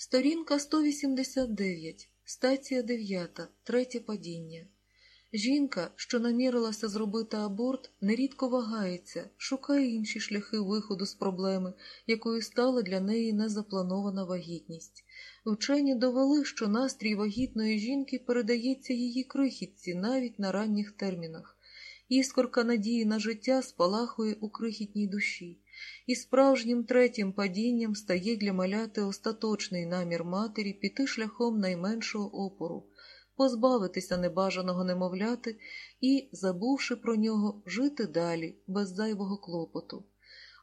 Сторінка 189, стація 9, третє падіння. Жінка, що намірилася зробити аборт, нерідко вагається, шукає інші шляхи виходу з проблеми, якою стала для неї незапланована вагітність. Вчені довели, що настрій вагітної жінки передається її крихітці навіть на ранніх термінах. Іскорка надії на життя спалахує у крихітній душі, і справжнім третім падінням стає для маляти остаточний намір матері піти шляхом найменшого опору, позбавитися небажаного немовляти і, забувши про нього, жити далі, без зайвого клопоту.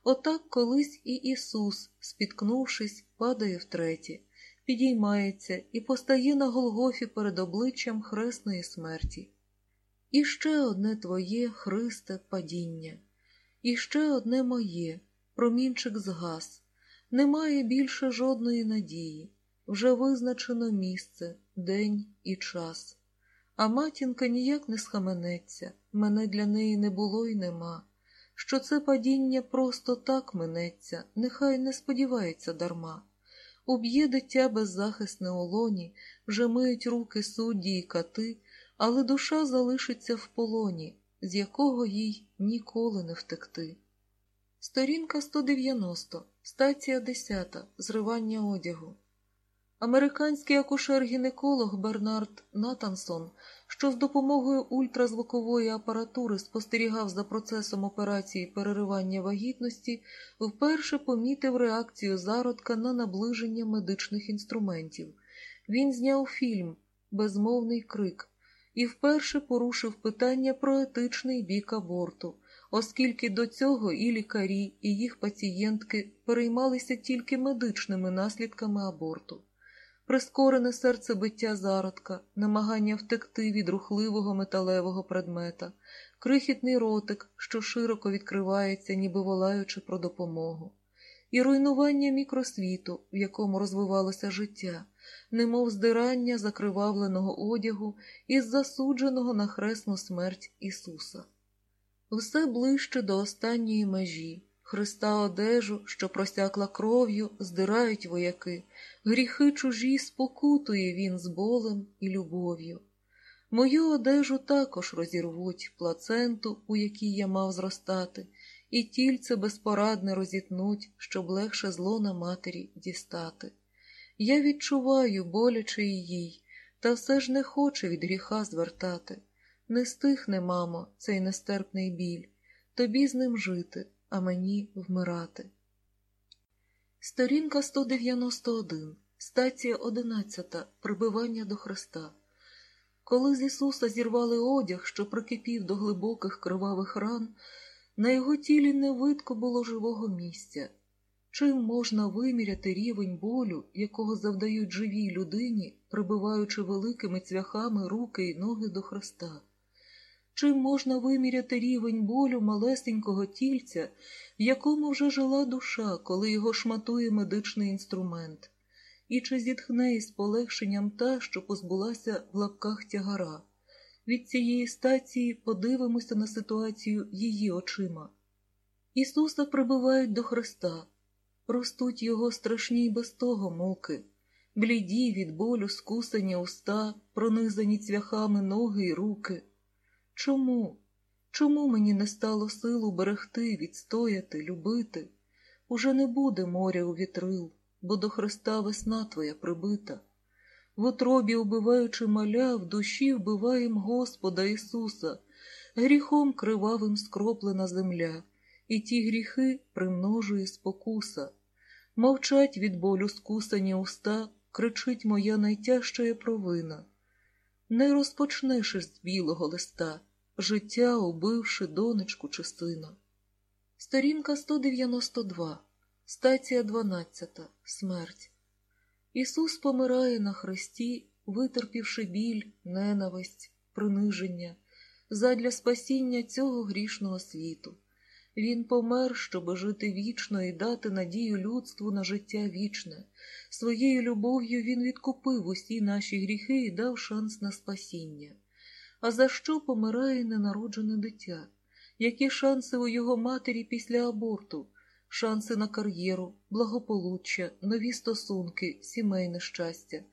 Отак колись і Ісус, спіткнувшись, падає втретє, підіймається і постає на Голгофі перед обличчям хресної смерті. І ще одне твоє, Христе, падіння, і ще одне моє, промінчик згас, немає більше жодної надії, вже визначено місце, день і час. А матінка ніяк не схаменеться, мене для неї не було й нема. Що це падіння просто так минеться, нехай не сподівається дарма. Уб'є дитя беззахисне у лоні, вже миють руки судді й кати, але душа залишиться в полоні, з якого їй ніколи не втекти. Сторінка 190, стація 10, зривання одягу. Американський акушер-гінеколог Бернард Натансон, що з допомогою ультразвукової апаратури спостерігав за процесом операції переривання вагітності, вперше помітив реакцію зародка на наближення медичних інструментів. Він зняв фільм Безмовний крик і вперше порушив питання про етичний бік аборту, оскільки до цього і лікарі, і їх пацієнтки переймалися тільки медичними наслідками аборту. Прискорене серцебиття зародка, намагання втекти від рухливого металевого предмета, крихітний ротик, що широко відкривається, ніби волаючи про допомогу, і руйнування мікросвіту, в якому розвивалося життя, немов здирання закривавленого одягу із засудженого на хресну смерть Ісуса. Все ближче до останньої межі. Христа одежу, що просякла кров'ю, здирають вояки, гріхи чужі спокутує він з болем і любов'ю. Мою одежу також розірвуть, плаценту, у якій я мав зростати, і тільце безпорадне розітнуть, щоб легше зло на матері дістати. Я відчуваю боляче їй, та все ж не хоче від гріха звертати. Не стихне, мамо, цей нестерпний біль, тобі з ним жити а мені вмирати. Сторінка 191, стація 11, прибивання до Христа. Коли з Ісуса зірвали одяг, що прикипів до глибоких кривавих ран, на його тілі не видко було живого місця. Чим можна виміряти рівень болю, якого завдають живій людині, прибиваючи великими цвяхами руки й ноги до Христа? Чим можна виміряти рівень болю малесенького тільця, в якому вже жила душа, коли його шматує медичний інструмент, і чи зітхне із полегшенням та, що позбулася в лапках тягара? Від цієї стації подивимося на ситуацію її очима. Ісуса прибивають до Христа, ростуть його страшні й без того муки, бліді від болю скусані уста, пронизані цвяхами ноги й руки. Чому? Чому мені не стало силу берегти, відстояти, любити? Уже не буде моря у вітрил, бо до Христа весна твоя прибита. В утробі, убиваючи маля, в душі вбиваєм Господа Ісуса, гріхом кривавим скроплена земля, і ті гріхи примножує спокуса. Мовчать від болю скусані уста, кричить моя найтяжча провина. Не розпочнеш із білого листа життя, убивши донечку чи сина. Сторінка 192, стація 12, смерть. Ісус помирає на хресті, витерпівши біль, ненависть, приниження, задля спасіння цього грішного світу. Він помер, щоби жити вічно і дати надію людству на життя вічне. Своєю любов'ю він відкупив усі наші гріхи і дав шанс на спасіння. А за що помирає ненароджене дитя? Які шанси у його матері після аборту? шанси на кар'єру, благополуччя, нові стосунки, сімейне щастя.